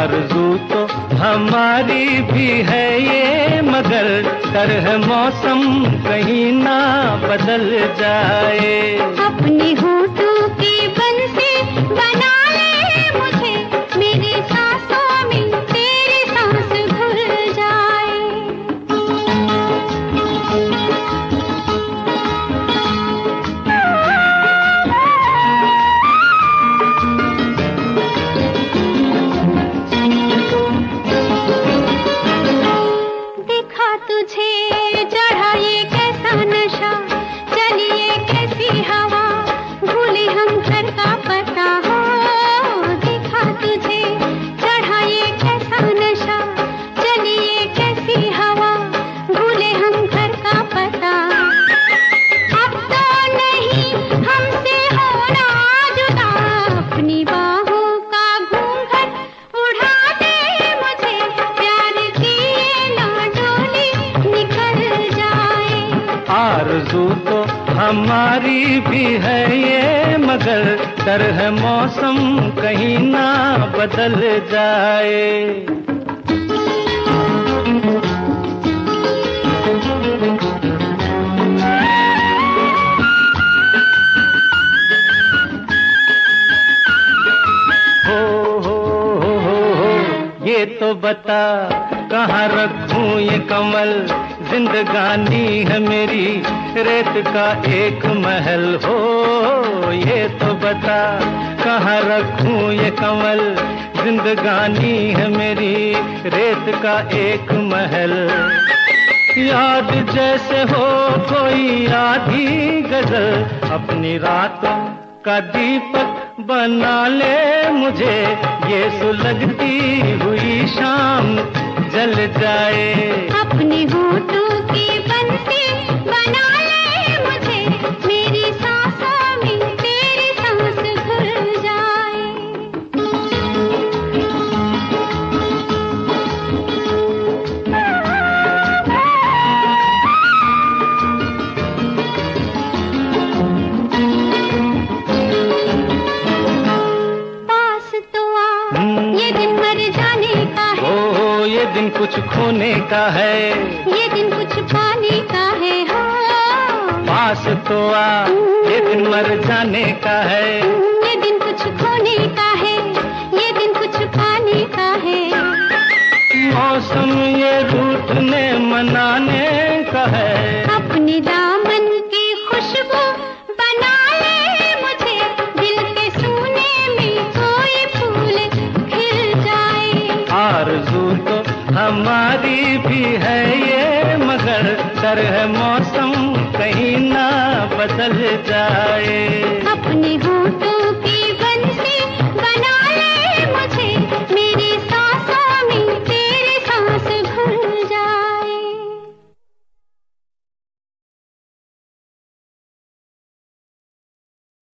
आरज़ू तो हमारी भी है ये मगर तरह मौसम कहीं ना बदल जाए। आरज़ू तो हमारी भी है ये, मगर कर है मौसम कहीं ना बदल जाए। हो, ये तो बता, कहाँ रखूँ ये कमल? जिंदगानी है मेरी, रेत का एक महल हो, ये तो बता कहाँ रखूँ ये कमल? जिंदगानी है मेरी, रेत का एक महल। याद जैसे हो कोई आधी गज़ल, अपनी रातों का दीपक बना ले मुझे। ये सुलगती हुई शाम जल जाए। अपने होठों दिन कुछ खोने का है। ये दिन कुछ पाने का है हाँ। पास तो आ ये दिन मर जाने का है। ये दिन कुछ खोने का है ये दिन कुछ पाने का है। मौसम ये रूठने मनाने डर है मौसम कहीं ना बदल जाए। अपने होठों